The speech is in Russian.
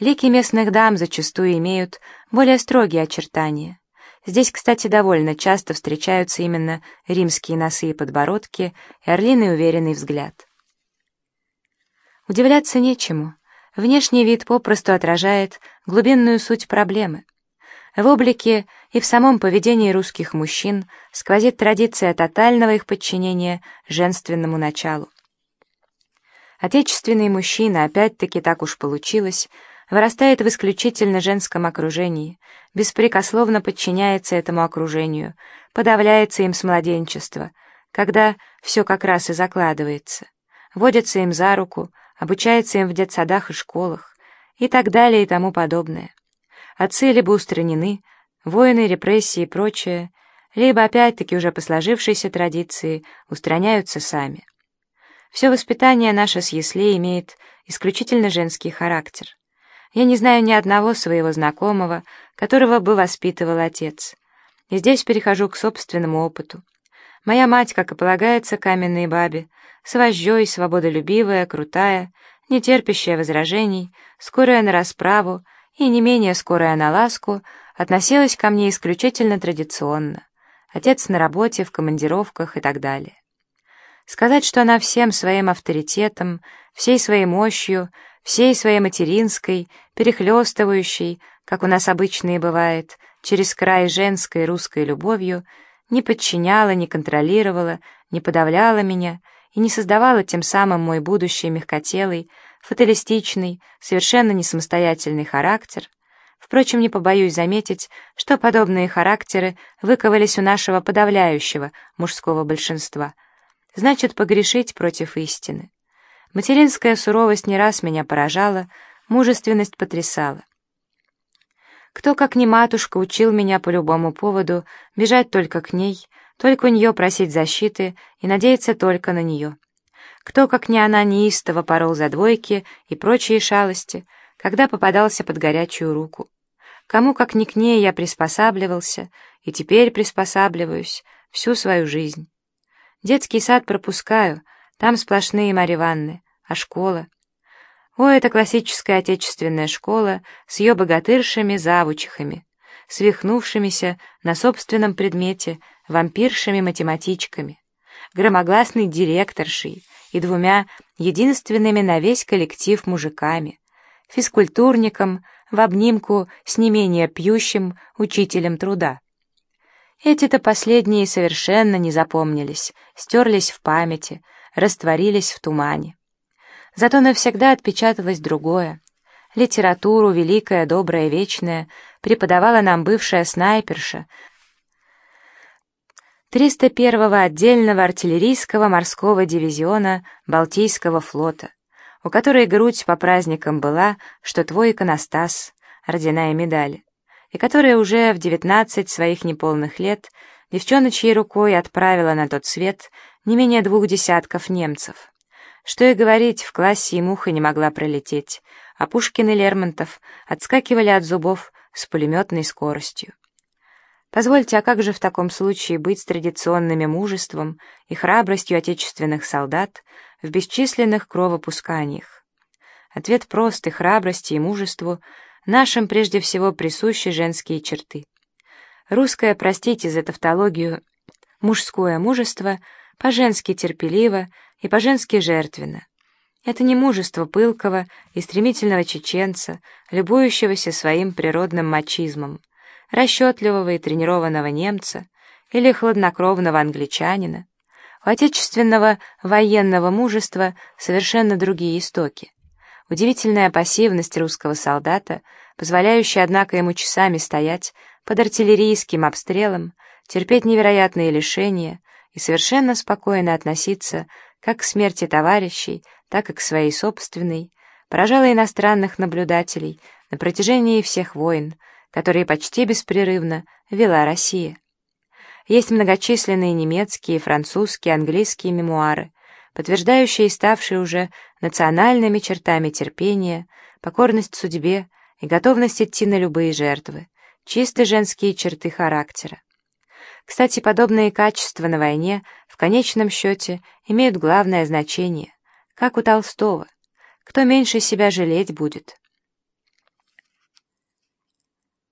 Лики местных дам зачастую имеют более строгие очертания. Здесь, кстати, довольно часто встречаются именно римские носы и подбородки и орлиный уверенный взгляд. Удивляться нечему. Внешний вид попросту отражает глубинную суть проблемы. В облике и в самом поведении русских мужчин сквозит традиция тотального их подчинения женственному началу. Отечественный мужчина, опять-таки так уж получилось, вырастает в исключительно женском окружении, беспрекословно подчиняется этому окружению, подавляется им с младенчества, когда все как раз и закладывается, водится им за руку, обучается им в детсадах и школах и так далее и тому подобное. Отцы либо устранены, войны, репрессии и прочее, либо опять-таки уже по сложившейся традиции устраняются сами. Все воспитание наше с яслей имеет исключительно женский характер. Я не знаю ни одного своего знакомого, которого бы воспитывал отец. И здесь перехожу к собственному опыту. Моя мать, как и полагается каменной бабе, с вожжой, свободолюбивая, крутая, не терпящая возражений, скорая на расправу и не менее скорая на ласку, относилась ко мне исключительно традиционно. Отец на работе, в командировках и так далее. Сказать, что она всем своим авторитетом, всей своей мощью, всей своей материнской, перехлестывающей, как у нас обычно и бывает, через край женской русской любовью, не подчиняла, не контролировала, не подавляла меня и не создавала тем самым мой будущий мягкотелый, фаталистичный, совершенно не самостоятельный характер. Впрочем, не побоюсь заметить, что подобные характеры выковались у нашего подавляющего мужского большинства. Значит, погрешить против истины. Материнская суровость не раз меня поражала, мужественность потрясала. Кто, как не матушка, учил меня по любому поводу бежать только к ней, только у нее просить защиты и надеяться только на нее. Кто, как не она, неистово порол за двойки и прочие шалости, когда попадался под горячую руку. Кому, как не к ней, я приспосабливался и теперь приспосабливаюсь всю свою жизнь. Детский сад пропускаю, там сплошные Марьи Ивановны, а школа? О, это классическая отечественная школа с ее богатыршами-завучихами, свихнувшимися на собственном предмете вампиршами-математичками, громогласной директоршей и двумя единственными на весь коллектив мужиками, физкультурником в обнимку с не менее пьющим учителем труда. Эти-то последние совершенно не запомнились, стерлись в памяти, растворились в тумане. Зато навсегда отпечаталось другое. Литературу, великая, добрая, вечная, преподавала нам бывшая снайперша 301-го отдельного артиллерийского морского дивизиона Балтийского флота, у которой грудь по праздникам была, что твой иконостас, ордена и медали, и которая уже в 19 своих неполных лет девчоночьей рукой отправила на тот свет не менее двух десятков немцев. Что и говорить, в классе и муха не могла пролететь, а Пушкин и Лермонтов отскакивали от зубов с пулеметной скоростью. Позвольте, а как же в таком случае быть с традиционными мужеством и храбростью отечественных солдат в бесчисленных кровопусканиях? Ответ прост, и храбрости, и мужеству нашим прежде всего присущи женские черты. Русское, простите за тавтологию, мужское мужество по-женски терпеливо и по-женски жертвенно. Это не мужество пылкого и стремительного чеченца, любующегося своим природным мачизмом, расчетливого и тренированного немца или хладнокровного англичанина. У отечественного военного мужества совершенно другие истоки. Удивительная пассивность русского солдата, позволяющая, однако, ему часами стоять под артиллерийским обстрелом, терпеть невероятные лишения и совершенно спокойно относиться как к смерти товарищей, так и к своей собственной, поражала иностранных наблюдателей на протяжении всех войн, которые почти беспрерывно вела Россия. Есть многочисленные немецкие, французские, английские мемуары, подтверждающие ставшие уже национальными чертами терпения, покорность судьбе и готовность идти на любые жертвы, чисто женские черты характера. Кстати, подобные качества на войне в конечном счете имеют главное значение, как у Толстого. Кто меньше себя жалеть будет?